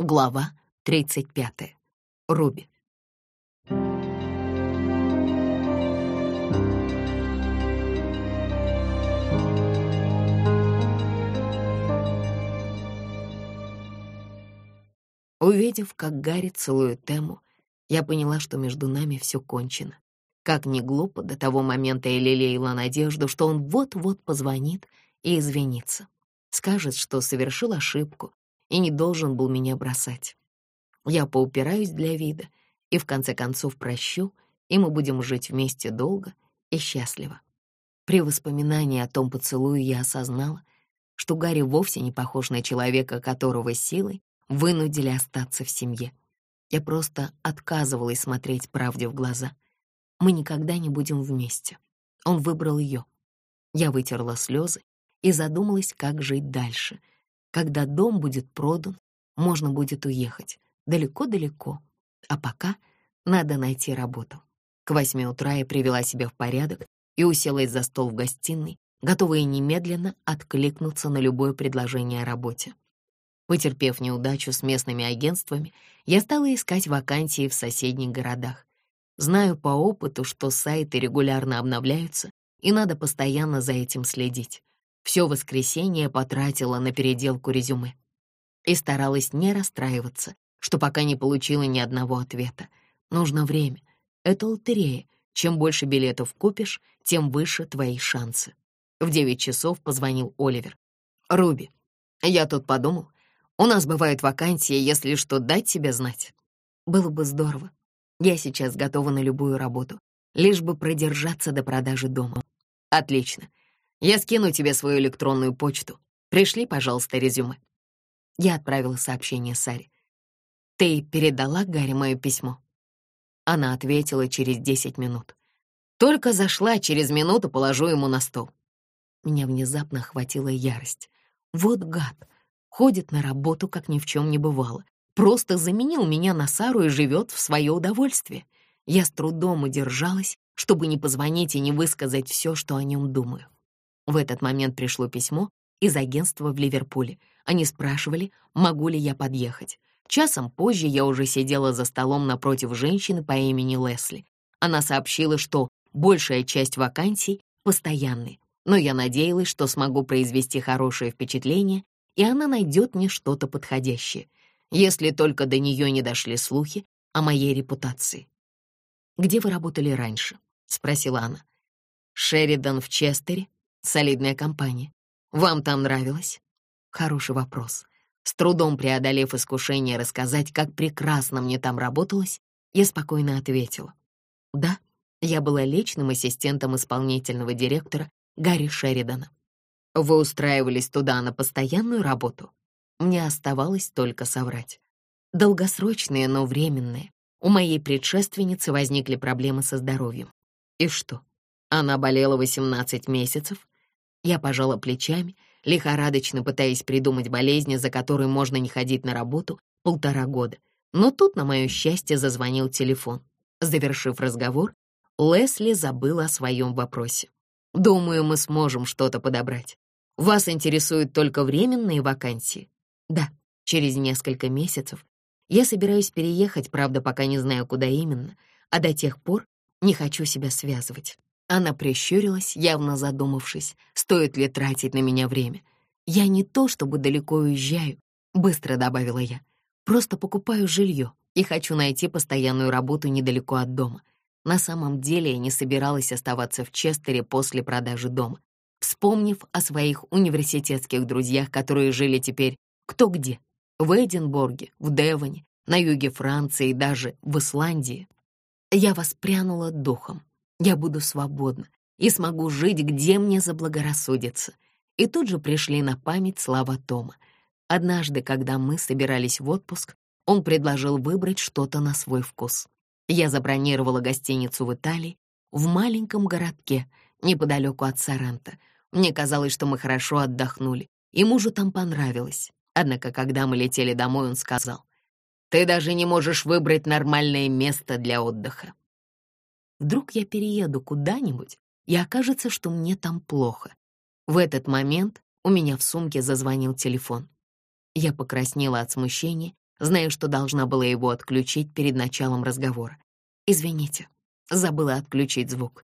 Глава 35. Руби. Увидев, как Гарри целует Тему, я поняла, что между нами все кончено. Как ни глупо, до того момента я лелеяла надежду, что он вот-вот позвонит и извинится. Скажет, что совершил ошибку, и не должен был меня бросать. Я поупираюсь для вида и в конце концов прощу, и мы будем жить вместе долго и счастливо. При воспоминании о том поцелуе я осознала, что Гарри вовсе не похож на человека, которого силой вынудили остаться в семье. Я просто отказывалась смотреть правде в глаза. Мы никогда не будем вместе. Он выбрал ее. Я вытерла слезы и задумалась, как жить дальше — когда дом будет продан, можно будет уехать далеко-далеко. А пока надо найти работу. К восьми утра я привела себя в порядок и уселась за стол в гостиной, готовая немедленно откликнуться на любое предложение о работе. Потерпев неудачу с местными агентствами, я стала искать вакансии в соседних городах. Знаю по опыту, что сайты регулярно обновляются, и надо постоянно за этим следить. Все воскресенье потратила на переделку резюме и старалась не расстраиваться, что пока не получила ни одного ответа. Нужно время. Это лотерея. Чем больше билетов купишь, тем выше твои шансы. В девять часов позвонил Оливер. «Руби, я тут подумал, у нас бывают вакансии, если что, дать тебе знать. Было бы здорово. Я сейчас готова на любую работу, лишь бы продержаться до продажи дома. Отлично. Я скину тебе свою электронную почту. Пришли, пожалуйста, резюме». Я отправила сообщение Саре. «Ты передала Гарри мое письмо?» Она ответила через десять минут. «Только зашла, через минуту положу ему на стол». Меня внезапно охватила ярость. Вот гад, ходит на работу, как ни в чем не бывало. Просто заменил меня на Сару и живет в свое удовольствие. Я с трудом удержалась, чтобы не позвонить и не высказать все, что о нем думаю. В этот момент пришло письмо из агентства в Ливерпуле. Они спрашивали, могу ли я подъехать. Часом позже я уже сидела за столом напротив женщины по имени Лесли. Она сообщила, что большая часть вакансий постоянны, но я надеялась, что смогу произвести хорошее впечатление, и она найдет мне что-то подходящее, если только до нее не дошли слухи о моей репутации. «Где вы работали раньше?» — спросила она. «Шеридан в Честере Солидная компания. Вам там нравилось? Хороший вопрос. С трудом преодолев искушение рассказать, как прекрасно мне там работалось, я спокойно ответила. Да, я была личным ассистентом исполнительного директора Гарри Шеридана. Вы устраивались туда на постоянную работу? Мне оставалось только соврать. Долгосрочные, но временные. У моей предшественницы возникли проблемы со здоровьем. И что? Она болела 18 месяцев, я пожала плечами, лихорадочно пытаясь придумать болезни, за которой можно не ходить на работу полтора года. Но тут, на мое счастье, зазвонил телефон. Завершив разговор, Лесли забыла о своем вопросе. «Думаю, мы сможем что-то подобрать. Вас интересуют только временные вакансии?» «Да, через несколько месяцев. Я собираюсь переехать, правда, пока не знаю, куда именно, а до тех пор не хочу себя связывать». Она прищурилась, явно задумавшись, стоит ли тратить на меня время. «Я не то чтобы далеко уезжаю», — быстро добавила я. «Просто покупаю жилье и хочу найти постоянную работу недалеко от дома. На самом деле я не собиралась оставаться в Честере после продажи дома. Вспомнив о своих университетских друзьях, которые жили теперь кто где, в Эдинбурге, в Девоне, на юге Франции и даже в Исландии, я воспрянула духом. Я буду свободна и смогу жить, где мне заблагорассудится. И тут же пришли на память слова Тома. Однажды, когда мы собирались в отпуск, он предложил выбрать что-то на свой вкус. Я забронировала гостиницу в Италии, в маленьком городке, неподалеку от Саранта. Мне казалось, что мы хорошо отдохнули, и мужу там понравилось. Однако, когда мы летели домой, он сказал, «Ты даже не можешь выбрать нормальное место для отдыха. Вдруг я перееду куда-нибудь, и окажется, что мне там плохо. В этот момент у меня в сумке зазвонил телефон. Я покраснела от смущения зная, что должна была его отключить перед началом разговора. «Извините, забыла отключить звук».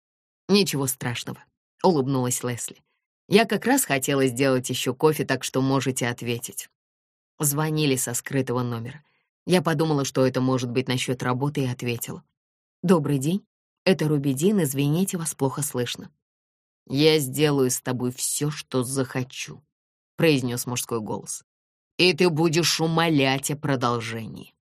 «Ничего страшного», — улыбнулась Лесли. «Я как раз хотела сделать еще кофе, так что можете ответить». Звонили со скрытого номера. Я подумала, что это может быть насчет работы, и ответила. «Добрый день. Это Рубидин, извините, вас плохо слышно». «Я сделаю с тобой все, что захочу», — произнес мужской голос. «И ты будешь умолять о продолжении».